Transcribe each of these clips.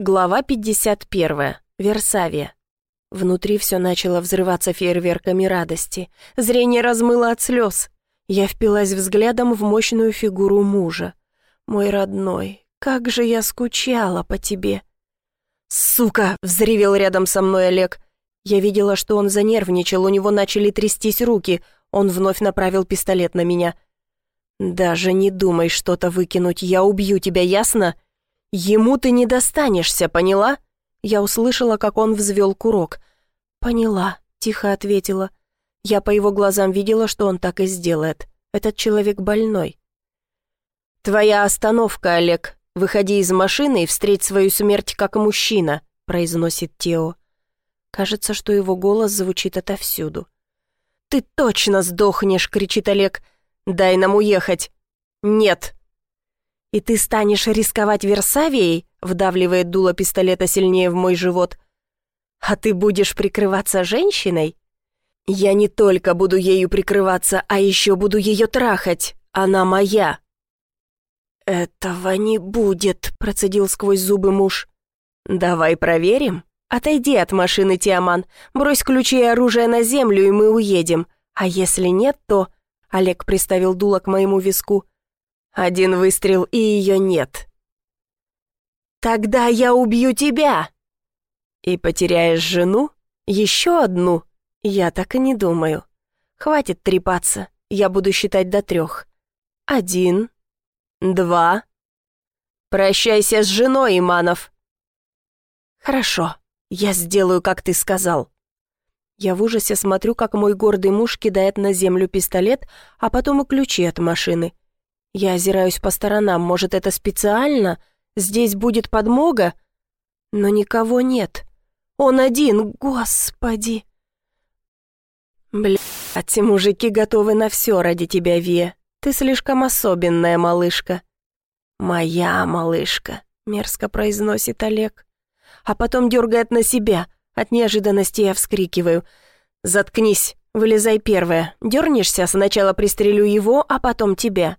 Глава 51. Версавия. Внутри все начало взрываться фейерверками радости. Зрение размыло от слез. Я впилась взглядом в мощную фигуру мужа. «Мой родной, как же я скучала по тебе!» «Сука!» — взревел рядом со мной Олег. Я видела, что он занервничал, у него начали трястись руки. Он вновь направил пистолет на меня. «Даже не думай что-то выкинуть, я убью тебя, ясно?» «Ему ты не достанешься, поняла?» Я услышала, как он взвел курок. «Поняла», — тихо ответила. Я по его глазам видела, что он так и сделает. Этот человек больной. «Твоя остановка, Олег. Выходи из машины и встреть свою смерть как мужчина», — произносит Тео. Кажется, что его голос звучит отовсюду. «Ты точно сдохнешь!» — кричит Олег. «Дай нам уехать!» «Нет!» «И ты станешь рисковать Версавией?» вдавливает дуло пистолета сильнее в мой живот. «А ты будешь прикрываться женщиной?» «Я не только буду ею прикрываться, а еще буду ее трахать. Она моя». «Этого не будет», — процедил сквозь зубы муж. «Давай проверим. Отойди от машины, Тиаман. Брось ключи и оружие на землю, и мы уедем. А если нет, то...» Олег приставил дуло к моему виску. Один выстрел, и ее нет. «Тогда я убью тебя!» «И потеряешь жену? Еще одну?» «Я так и не думаю. Хватит трепаться, я буду считать до трех. Один, два...» «Прощайся с женой, Иманов!» «Хорошо, я сделаю, как ты сказал». Я в ужасе смотрю, как мой гордый муж кидает на землю пистолет, а потом и ключи от машины. Я озираюсь по сторонам, может, это специально? Здесь будет подмога? Но никого нет. Он один, господи. Блядь, мужики готовы на все ради тебя, Вия. Ты слишком особенная малышка. Моя малышка, мерзко произносит Олег. А потом дергает на себя. От неожиданности я вскрикиваю. Заткнись, вылезай первая. Дернешься, сначала пристрелю его, а потом тебя.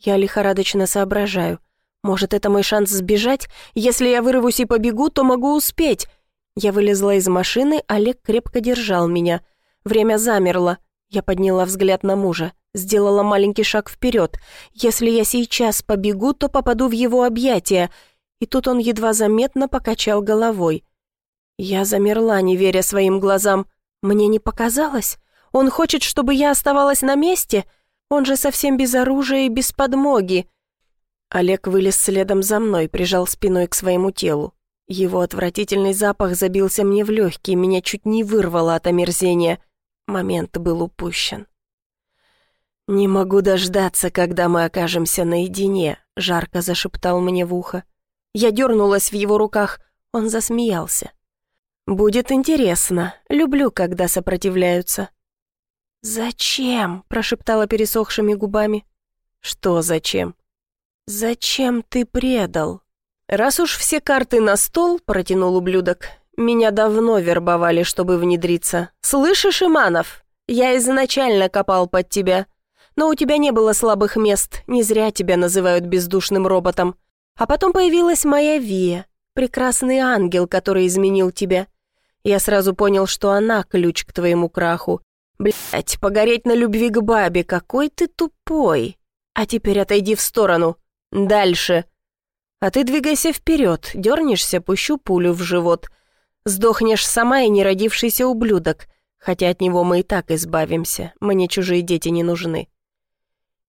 Я лихорадочно соображаю. Может, это мой шанс сбежать? Если я вырвусь и побегу, то могу успеть. Я вылезла из машины, Олег крепко держал меня. Время замерло. Я подняла взгляд на мужа, сделала маленький шаг вперед. Если я сейчас побегу, то попаду в его объятия. И тут он едва заметно покачал головой. Я замерла, не веря своим глазам. Мне не показалось. Он хочет, чтобы я оставалась на месте — он же совсем без оружия и без подмоги. Олег вылез следом за мной, прижал спиной к своему телу. Его отвратительный запах забился мне в легкие, меня чуть не вырвало от омерзения. Момент был упущен. «Не могу дождаться, когда мы окажемся наедине», — жарко зашептал мне в ухо. Я дернулась в его руках, он засмеялся. «Будет интересно, люблю, когда сопротивляются». «Зачем?» – прошептала пересохшими губами. «Что зачем?» «Зачем ты предал?» «Раз уж все карты на стол», – протянул ублюдок, – «меня давно вербовали, чтобы внедриться. Слышишь, Иманов? Я изначально копал под тебя. Но у тебя не было слабых мест, не зря тебя называют бездушным роботом. А потом появилась моя Вия, прекрасный ангел, который изменил тебя. Я сразу понял, что она ключ к твоему краху, Блять, погореть на любви к бабе, какой ты тупой. А теперь отойди в сторону. Дальше. А ты двигайся вперед, дернешься, пущу пулю в живот. Сдохнешь сама и неродившийся ублюдок, хотя от него мы и так избавимся, мне чужие дети не нужны.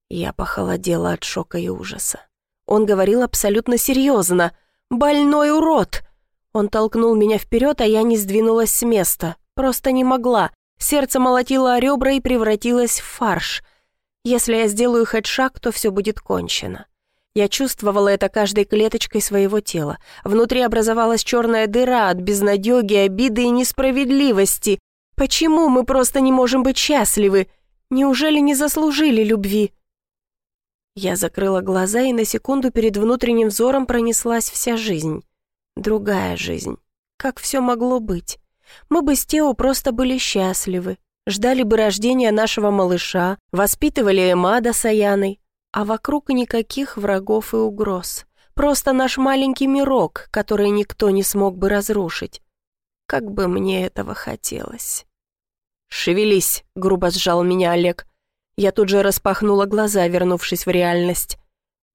Я похолодела от шока и ужаса. Он говорил абсолютно серьезно. «Больной урод!» Он толкнул меня вперед, а я не сдвинулась с места. Просто не могла. Сердце молотило о ребра и превратилось в фарш. Если я сделаю хоть шаг, то все будет кончено. Я чувствовала это каждой клеточкой своего тела. Внутри образовалась черная дыра от безнадеги, обиды и несправедливости. Почему мы просто не можем быть счастливы? Неужели не заслужили любви? Я закрыла глаза, и на секунду перед внутренним взором пронеслась вся жизнь. Другая жизнь. Как все могло быть? Мы бы с Тео просто были счастливы, ждали бы рождения нашего малыша, воспитывали Эмада с Аяной, а вокруг никаких врагов и угроз. просто наш маленький мирок, который никто не смог бы разрушить. Как бы мне этого хотелось. «Шевелись», — грубо сжал меня Олег. Я тут же распахнула глаза, вернувшись в реальность.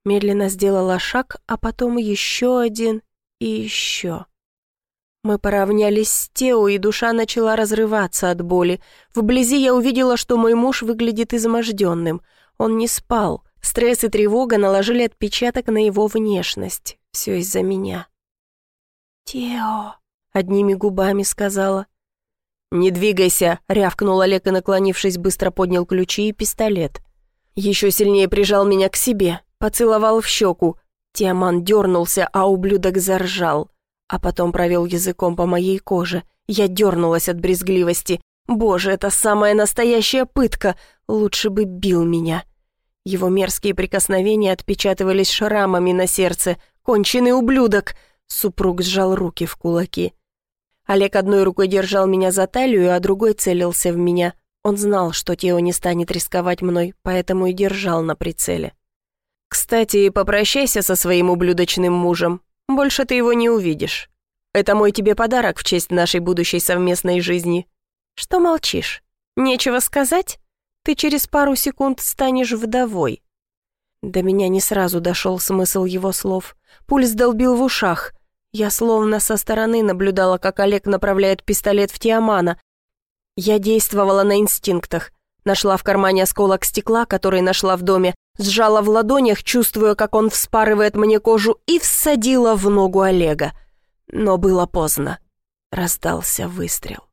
Медленно сделала шаг, а потом еще один и еще. Мы поравнялись с Тео, и душа начала разрываться от боли. Вблизи я увидела, что мой муж выглядит изможденным. Он не спал. Стресс и тревога наложили отпечаток на его внешность. Все из-за меня. «Тео», — одними губами сказала. «Не двигайся», — рявкнул Олег и, наклонившись, быстро поднял ключи и пистолет. Еще сильнее прижал меня к себе, поцеловал в щеку. Тиаман дернулся, а ублюдок заржал а потом провел языком по моей коже. Я дернулась от брезгливости. Боже, это самая настоящая пытка. Лучше бы бил меня. Его мерзкие прикосновения отпечатывались шрамами на сердце. Конченый ублюдок. Супруг сжал руки в кулаки. Олег одной рукой держал меня за талию, а другой целился в меня. Он знал, что Тео не станет рисковать мной, поэтому и держал на прицеле. «Кстати, попрощайся со своим ублюдочным мужем. Больше ты его не увидишь. Это мой тебе подарок в честь нашей будущей совместной жизни. Что молчишь? Нечего сказать? Ты через пару секунд станешь вдовой». До меня не сразу дошел смысл его слов. Пульс долбил в ушах. Я словно со стороны наблюдала, как Олег направляет пистолет в Тиамана. Я действовала на инстинктах. Нашла в кармане осколок стекла, который нашла в доме, сжала в ладонях, чувствуя, как он вспарывает мне кожу, и всадила в ногу Олега. Но было поздно. Раздался выстрел.